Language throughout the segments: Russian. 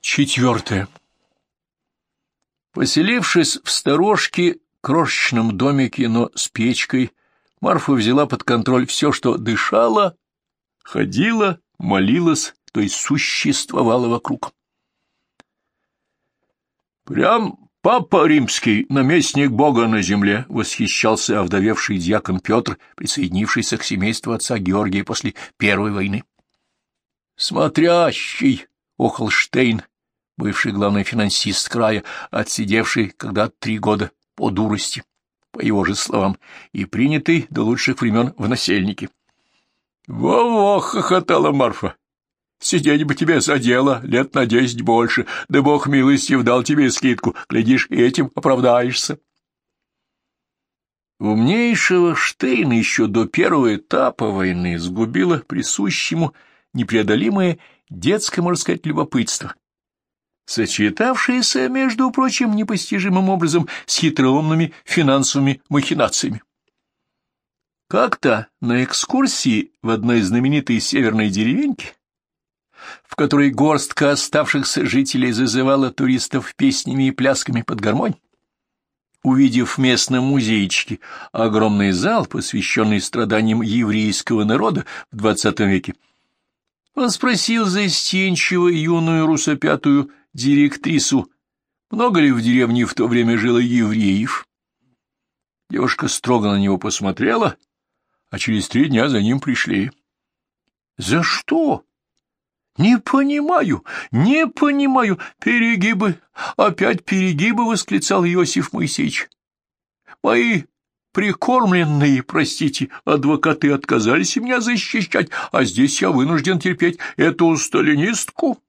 Четвертое. Поселившись в сторожке, крошечном домике, но с печкой, Марфа взяла под контроль все, что дышала, ходила, молилась, то есть существовала вокруг. «Прям папа римский, наместник Бога на земле!» — восхищался овдовевший дьякон Петр, присоединившийся к семейству отца Георгия после Первой войны. «Смотрящий!» — охал Штейн, бывший главный финансист края, отсидевший когда три года по дурости, по его же словам, и принятый до лучших времен в насельники. «Во-во!» — хохотала Марфа. «Сидеть бы тебе за дело лет на десять больше, да бог милостив дал тебе скидку, глядишь, этим оправдаешься». Умнейшего Штейна еще до первого этапа войны сгубило присущему непреодолимое детское, можно сказать, любопытство, сочетавшееся, между прочим, непостижимым образом с хитроумными финансовыми махинациями. Как-то на экскурсии в одной знаменитой северной деревеньке, в которой горстка оставшихся жителей зазывала туристов песнями и плясками под гармонь, увидев в местном музейчике огромный зал, посвященный страданиям еврейского народа в XX веке, он спросил застенчиво юную русопятую директрису, много ли в деревне в то время жило евреев. Девушка строго на него посмотрела, а через три дня за ним пришли. — За что? — Не понимаю, не понимаю. Перегибы, опять перегибы, — восклицал Иосиф Моисеевич. — Мои прикормленные, простите, адвокаты отказались меня защищать, а здесь я вынужден терпеть эту сталинистку.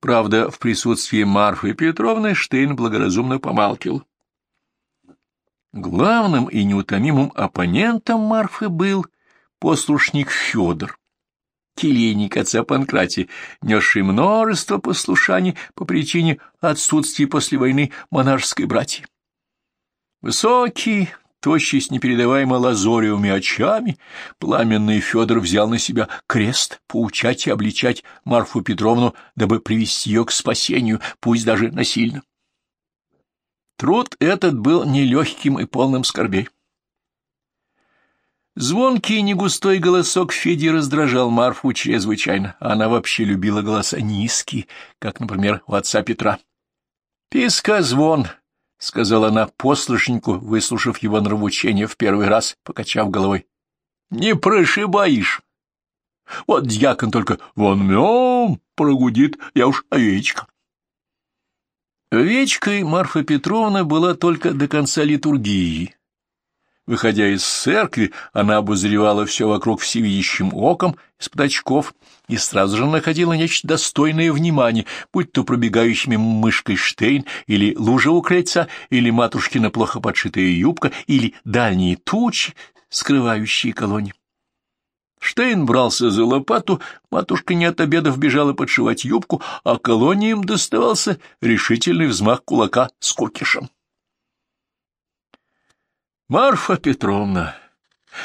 Правда, в присутствии Марфы Петровны Штейн благоразумно помалкивал. Главным и неутомимым оппонентом Марфы был послушник Федор, келейник отца Панкратия, несший множество послушаний по причине отсутствия после войны монашеской братьи. Высокий, тощий с непередаваемо лазоревыми очами, пламенный Федор взял на себя крест поучать и обличать Марфу Петровну, дабы привести ее к спасению, пусть даже насильно. Труд этот был нелегким и полным скорбей. Звонкий и негустой голосок Феди раздражал Марфу чрезвычайно. Она вообще любила голоса низкие, как, например, у отца Петра. «Писка звон», — сказала она послушнику, выслушав его нравоучение в первый раз, покачав головой. — Не прошибаешь. Вот дьякон только вон мем прогудит, я уж овечка. Овечкой Марфа Петровна была только до конца литургии. Выходя из церкви, она обозревала все вокруг всевидящим оком из-под очков и сразу же находила нечто достойное внимания, будь то пробегающими мышкой Штейн, или лужа у крыльца, или матушкина плохо подшитая юбка, или дальние тучи, скрывающие колонии. Штейн брался за лопату, матушка не от обедов бежала подшивать юбку, а колониям доставался решительный взмах кулака с кокишем. Марфа Петровна,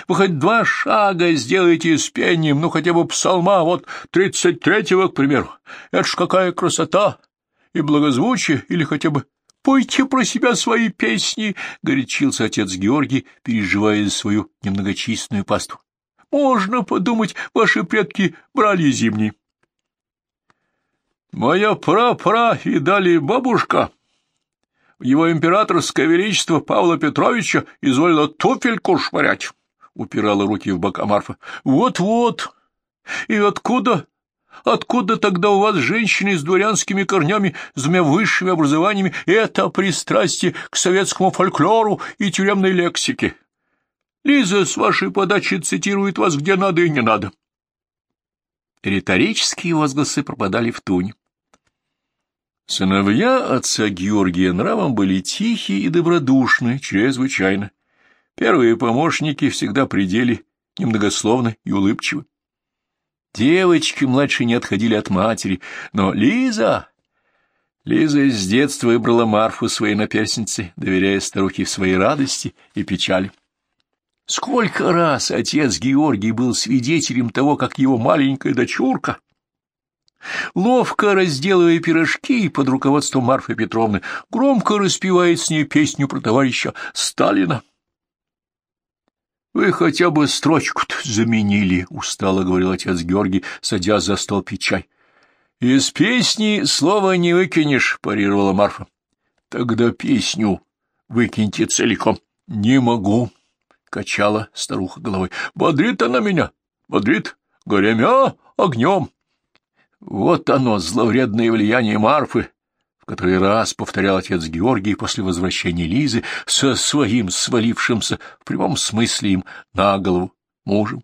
вы хоть два шага сделайте с пением, ну хотя бы псалма, вот тридцать третьего, к примеру. Это ж какая красота! И благозвучие, или хотя бы пойте про себя свои песни, — горячился отец Георгий, переживая свою немногочисленную пасту. Можно подумать, ваши предки брали зимний. Моя пра-пра и далее бабушка его императорское величество Павла Петровича изволило туфельку швырять, — упирала руки в бока Марфа. Вот — Вот-вот. И откуда? Откуда тогда у вас, женщины с дворянскими корнями, с двумя высшими образованиями, это пристрастие к советскому фольклору и тюремной лексике? Лиза с вашей подачи цитирует вас где надо и не надо. Риторические возгласы пропадали в туне. Сыновья отца Георгия нравом были тихие и добродушны, чрезвычайно. Первые помощники всегда пределе, немногословны и улыбчивы. Девочки младшие не отходили от матери, но Лиза... Лиза с детства выбрала Марфу своей наперсницей, доверяя старухе в своей радости и печали. Сколько раз отец Георгий был свидетелем того, как его маленькая дочурка ловко разделывая пирожки под руководством Марфы Петровны, громко распевает с ней песню про товарища Сталина. — Вы хотя бы строчку-то заменили, — устало говорил отец Георгий, садясь за стол пить чай. — Из песни слова не выкинешь, — парировала Марфа. — Тогда песню выкиньте целиком. — Не могу, — качала старуха головой. — Бодрит она меня, бодрит, горемя огнем. Вот оно, зловредное влияние Марфы, в который раз повторял отец Георгий после возвращения Лизы со своим свалившимся в прямом смысле им на голову мужем.